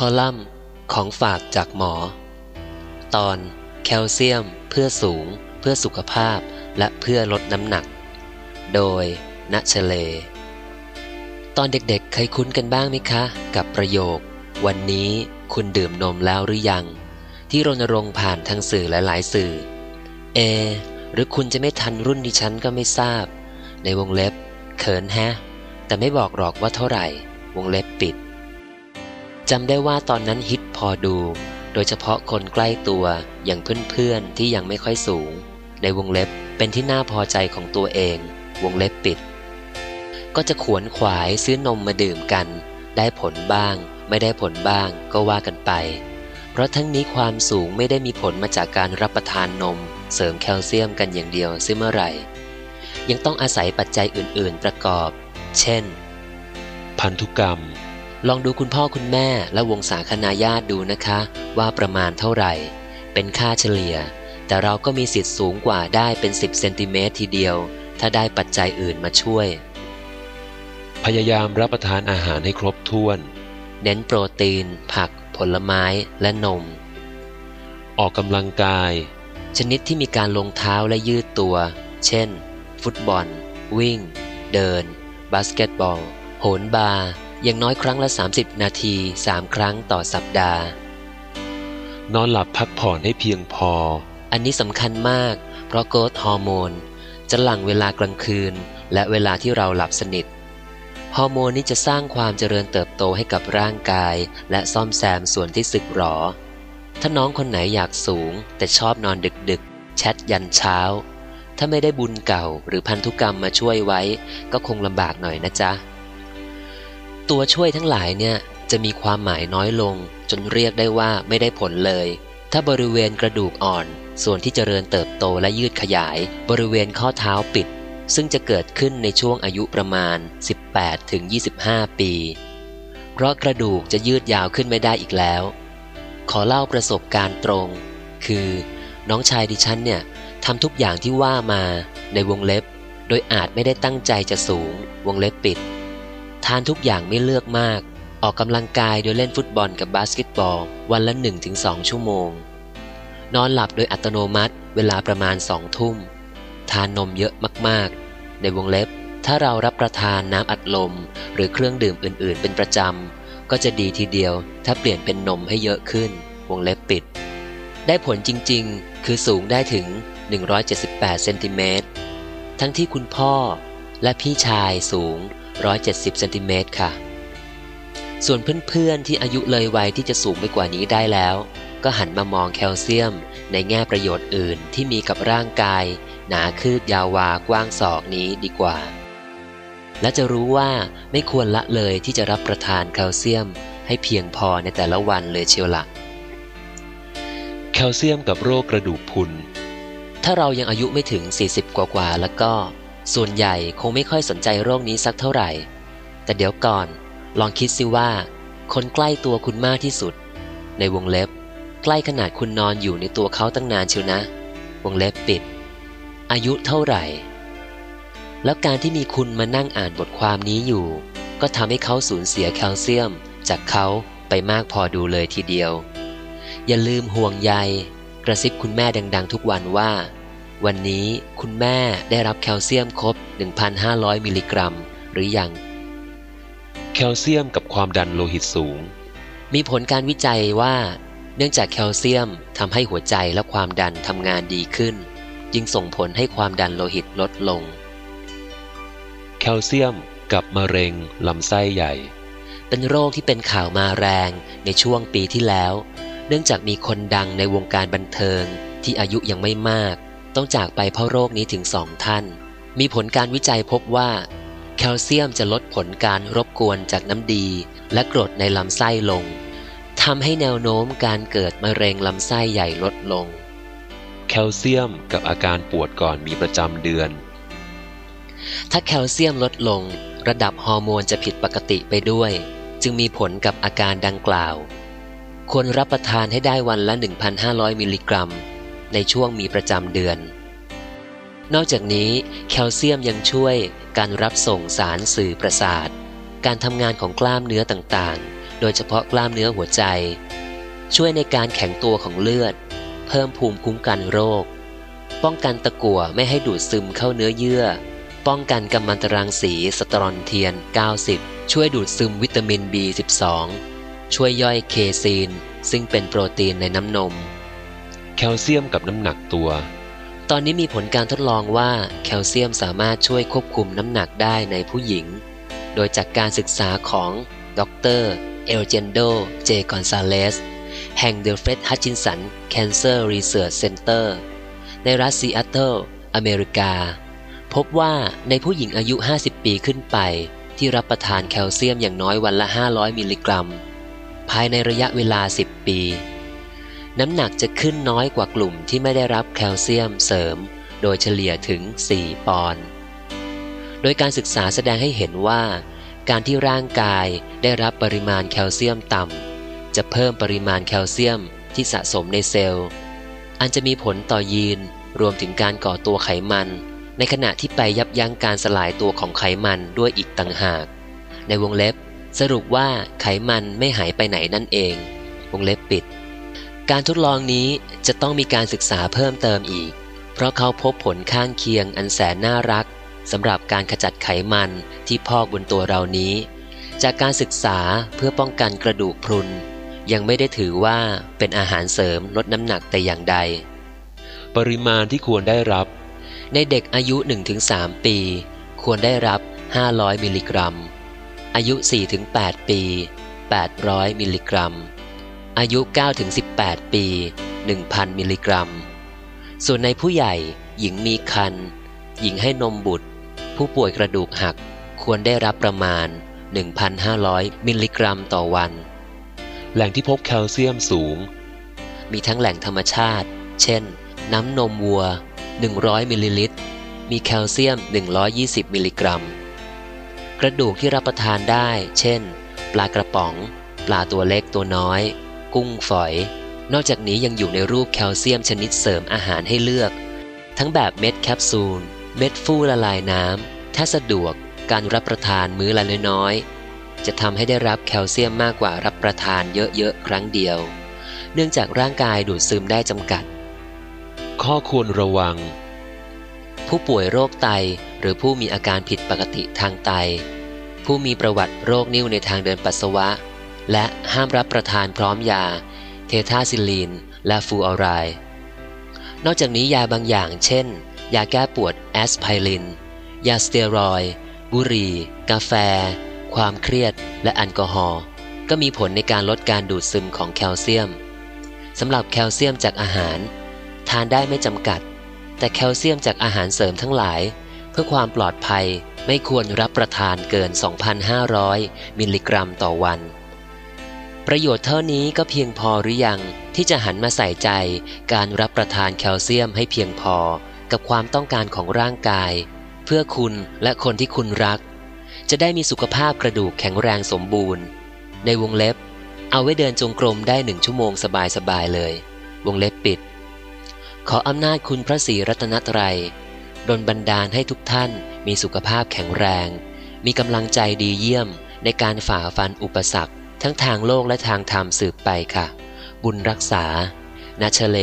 คอลัมน์ของฝากจากหมอ ตอนแคลเซียมเพื่อสูง เพื่อสุขภาพและเพื่อลดน้ำหนัก โดยณเชเล ตอนเด็กๆ เคยคุ้นกันบ้างไหมคะ กับประโยค วันนี้คุณดื่มนมแล้วหรือยัง ที่รณรงค์ผ่านทางสื่อหลายๆสื่อ เอ หรือคุณจะไม่ทันรุ่นดิฉันก็ไม่ทราบ ในวงเล็บ เขินแฮะ แต่ไม่บอกหรอกว่าเท่าไหร่ วงเล็บปิด จำได้ว่าตอนนั้นฮิตพอดู โดยเฉพาะคนใกล้ตัวอย่างเพื่อนๆที่ยังไม่ค่อยสูง ในวงเล็บเป็นที่น่าพอใจของตัวเอง วงเล็บปิด ก็จะขวนขวายซื้อนมมาดื่มกัน ได้ผลบ้าง ไม่ได้ผลบ้างก็ว่ากันไป เพราะทั้งนี้ความสูงไม่ได้มีผลมาจากการรับประทานนม เสริมแคลเซียมกันอย่างเดียวซึ่งเมื่อไหร่ ยังต้องอาศัยปัจจัยอื่น ๆ ประกอบ เช่น พันธุกรรม ลองดูคุณพ่อคุณแม่และวงศาคณาญาติดูนะคะ ว่าประมาณเท่าไหร่ เป็นค่าเฉลี่ย แต่เราก็มีสิทธิ์สูงกว่าได้เป็น 10เซนติเมตรทีเดียว ถ้าได้ปัจจัยอื่นมาช่วย พยายามรับประทานอาหารให้ครบถ้วน เน้นโปรตีน ผัก ผลไม้และนม ออกกำลังกาย ชนิดที่มีการลงเท้าและยืดตัว เช่น ฟุตบอล วิ่ง เดิน บาสเกตบอล โหนบาร์ อย่างน้อยครั้งละ 30 นาที 3 ครั้งต่อสัปดาห์ นอนหลับพักผ่อนให้เพียงพอ อันนี้สำคัญมาก เพราะ growth ฮอร์โมน จะหลั่งเวลากลางคืน และเวลาที่เราหลับสนิท ฮอร์โมนนี้จะสร้างความเจริญเติบโตให้กับร่างกาย และซ่อมแซมส่วนที่สึกหรอ ถ้าน้องคนไหนอยากสูง แต่ชอบนอนดึกๆ แชทยันเช้า ถ้าไม่ได้บุญเก่าหรือพันธุกรรมมาช่วยไว้ ก็คงลำบากหน่อยนะจ๊ะ ตัวช่วยทั้งหลายเนี่ยจะมีความหมายน้อยลง จนเรียกได้ว่าไม่ได้ผลเลย ถ้าบริเวณกระดูกอ่อน ส่วนที่เจริญเติบโตและยืดขยาย บริเวณข้อเท้าปิด ซึ่งจะเกิดขึ้นในช่วงอายุประมาณ 18ถึง25ปี เพราะกระดูกจะยืดยาวขึ้นไม่ได้อีกแล้ว ขอเล่าประสบการณ์ตรง คือ น้องชายดิฉันเนี่ยทำทุกอย่างที่ว่ามาในวงเล็บ โดยอาจไม่ได้ตั้งใจจะสูง วงเล็บปิด ทานทุกอย่างไม่เลือกมาก ออกกำลังกายโดยเล่นฟุตบอลกับบาสเกตบอล วันละ 1-2 ชั่วโมง นอนหลับโดยอัตโนมัติเวลาประมาณสองทุ่ม ทานนมเยอะมากๆ ในวงเล็บ ถ้าเรารับประทานน้ำอัดลม หรือเครื่องดื่มอื่น ๆ เป็นประจำ ก็จะดีทีเดียว ถ้าเปลี่ยนเป็นนมให้เยอะขึ้น วงเล็บปิด ได้ผลจริง ๆ คือสูงได้ถึง 178 เซนติเมตร ทั้งที่คุณพ่อและพี่ชายสูง 170เซนติเมตรค่ะ ส่วนเพื่อนๆที่อายุเลยวัยที่จะสูงไปกว่านี้ได้แล้ว ก็หันมามองแคลเซียม ในแง่ประโยชน์อื่นที่มีกับร่างกาย หนาคืบยาววากว้างศอกนี้ดีกว่า และจะรู้ว่าไม่ควรละเลยที่จะรับประทานแคลเซียม ให้เพียงพอในแต่ละวันเลยเชียวละแคลเซียมกับโรคกระดูกพรุน ถ้าเรายังอายุไม่ถึง 40 กว่าๆแล้วก็ ส่วนใหญ่คงไม่ค่อยสนใจโรคนี้สักเท่าไหร่ แต่เดี๋ยวก่อน ลองคิดสิว่า คนใกล้ตัวคุณมากที่สุด ในวงเล็บ ใกล้ขนาดคุณนอนอยู่ในตัวเขาตั้งนานเชียวนะ วงเล็บปิด อายุเท่าไหร่ แล้วการที่มีคุณมานั่งอ่านบทความนี้อยู่ ก็ทำให้เขาสูญเสียแคลเซียม จากเขาไปมากพอดูเลยทีเดียว อย่าลืมห่วงใย กระซิบคุณแม่ดัง ๆ ทุกวันว่า วันนี้คุณแม่ได้รับแคลเซียมครบ 1,500 มิลลิกรัม หรือยัง แคลเซียมกับความดันโลหิตสูง มีผลการวิจัยว่า เนื่องจากแคลเซียมทำให้หัวใจและความดันทำงานดีขึ้น จึงส่งผลให้ความดันโลหิตลดลง แคลเซียมกับมะเร็งลำไส้ใหญ่ เป็นโรคที่เป็นข่าวมาแรงในช่วงปีที่แล้ว เนื่องจากมีคนดังในวงการบันเทิงที่อายุยังไม่มาก ต้องจากไปเพราะโรคนี้ถึงสองท่าน มีผลการวิจัยพบว่า แคลเซียมจะลดผลการรบกวนจากน้ำดี และกรดในลำไส้ลงทำให้แนวโน้มการเกิดมะเร็งลำไส้ใหญ่ลดลง แคลเซียมกับอาการปวดก่อนมีประจำเดือน ถ้าแคลเซียมลดลง ระดับฮอร์โมนจะผิดปกติไปด้วย จึงมีผลกับอาการดังกล่าว ควรรับประทานให้ได้วันละ 1,500 มิลลิกรัม ในช่วงมีประจำเดือน นอกจากนี้แคลเซียมยังช่วยการรับส่งสารสื่อประสาท การทำงานของกล้ามเนื้อต่างๆ โดยเฉพาะกล้ามเนื้อหัวใจ ช่วยในการแข็งตัวของเลือด เพิ่มภูมิคุ้มกันโรค ป้องกันตะกั่วไม่ให้ดูดซึมเข้าเนื้อเยื่อ ป้องกันกัมมันตรังสีสตรอนเทียน 90 ช่วยดูดซึมวิตามิน B12 ช่วยย่อยเคซีน ซึ่งเป็นโปรตีนในน้ำนม แคลเซียมกับน้ำหนักตัว ตอนนี้มีผลการทดลองว่าแคลเซียมสามารถช่วยควบคุมน้ำหนักได้ในผู้หญิง โดยจากการศึกษาของดรเอลเจนโด เจกอนซาเลส แห่ง The Fred Hutchinson Cancer Research Center ในรัฐซีแอตเทิลอเมริกา พบว่าในผู้หญิงอายุ 50 ปีขึ้นไป ที่รับประทานแคลเซียมอย่างน้อยวันละ 500 มิลลิกรัม ภายในระยะเวลา 10 ปี น้ำหนักจะขึ้นน้อยกว่ากลุ่มที่ไม่ได้รับแคลเซียมเสริม โดยเฉลี่ยถึง 4 ปอนด์ โดยการศึกษาแสดงให้เห็นว่า การที่ร่างกายได้รับปริมาณแคลเซียมต่ำ จะเพิ่มปริมาณแคลเซียมที่สะสมในเซลล์ อันจะมีผลต่อยีนรวมถึงการก่อตัวไขมัน ในขณะที่ไปยับยั้งการสลายตัวของไขมันด้วยอีกต่างหาก ในวงเล็บ สรุปว่าไขมันไม่หายไปไหนนั่นเอง วงเล็บปิด การทดลองนี้จะต้องมีการศึกษาเพิ่มเติมอีก เพราะเขาพบผลข้างเคียงอันแสนน่ารักสำหรับการขจัดไขมันที่พอกบนตัวเรานี้ จากการศึกษาเพื่อป้องกันกระดูกพรุน ยังไม่ได้ถือว่าเป็นอาหารเสริมลดน้ำหนักแต่อย่างใด ปริมาณที่ควรได้รับ ในเด็กอายุ 1-3 ปี ควรได้รับ 500 มิลลิกรัม อายุ 4-8 ปี 800 มิลลิกรัม อายุ 9-18 ปี 1,000 มิลลิกรัม ส่วนในผู้ใหญ่ หญิงมีครรภ์หญิงให้นมบุตร ผู้ป่วยกระดูกหัก ควรได้รับประมาณ 1,500 มิลลิกรัมต่อวัน แหล่งที่พบแคลเซียมสูง มีทั้งแหล่งธรรมชาติ เช่น น้ำนมวัว 100 มิลลิลิตร มีแคลเซียม 120 มิลลิกรัม กระดูกที่รับประทานได้ เช่น ปลากระป๋อง ปลาตัวเล็กตัวน้อย กุ้งฝอย นอกจากนี้ยังอยู่ในรูปแคลเซียมชนิดเสริมอาหารให้เลือก ทั้งแบบเม็ดแคปซูล เม็ดฟูละลายน้ำถ้าสะดวกการรับประทานมื้อละน้อยๆจะทำให้ได้รับแคลเซียมมากกว่ารับประทานเยอะๆครั้งเดียว เนื่องจากร่างกายดูดซึมได้จำกัด ข้อควรระวัง ผู้ป่วยโรคไตหรือผู้มีอาการผิดปกติทางไต ผู้มีประวัติโรคนิ่วในทางเดินปัสสาวะ และห้ามรับประทานพร้อมยา เททาซิลีน และฟูออไรนอกจากนี้ยาบางอย่าง เช่น ยาแก้ปวดแอสไพริน ยาสเตียรอยด์ บุหรี่ กาแฟ ความเครียด และแอลกอฮอล์ก็มีผลในการลดการดูดซึมของแคลเซียมสำหรับแคลเซียมจากอาหาร ทานได้ไม่จำกัด แต่แคลเซียมจากอาหารเสริมทั้งหลาย เพื่อความปลอดภัยไม่ควรรับประทานเกิน 2,500 มิลลิกรัมต่อวัน ประโยชน์เท่านี้ก็เพียงพอหรือยังที่จะหันมาใส่ใจการรับประทานแคลเซียมให้เพียงพอกับความต้องการของร่างกาย เพื่อคุณและคนที่คุณรัก จะได้มีสุขภาพกระดูกแข็งแรงสมบูรณ์ ในวงเล็บ เอาไว้เดินจงกรมได้หนึ่งชั่วโมงสบายๆเลย วงเล็บปิด ขออำนาจคุณพระศรีรัตนตรัยดลบันดาลให้ทุกท่านมีสุขภาพแข็งแรง มีกำลังใจดีเยี่ยมในการฝ่าฟันอุปสรรค ทั้งทางโลกและทางธรรมสืบไปค่ะ บุญรักษา นาชเล